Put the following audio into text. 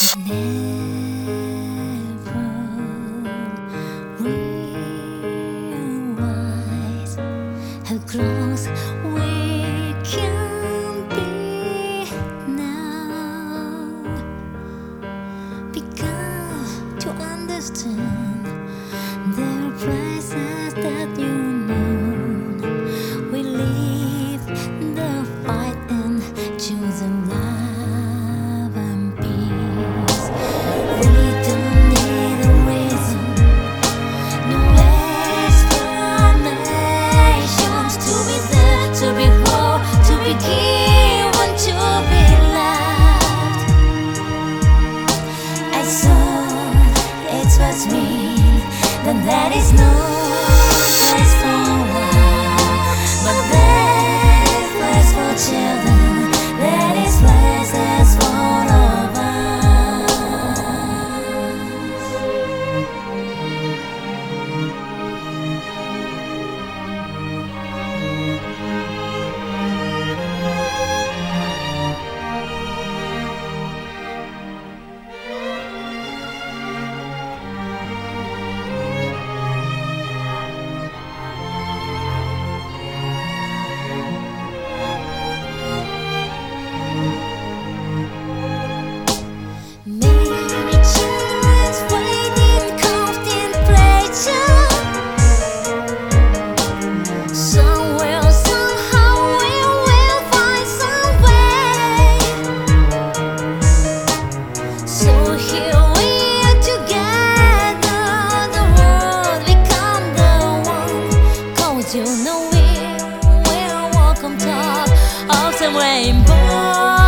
Never realize how close. me, then that is no we will walk on top of some rainbow.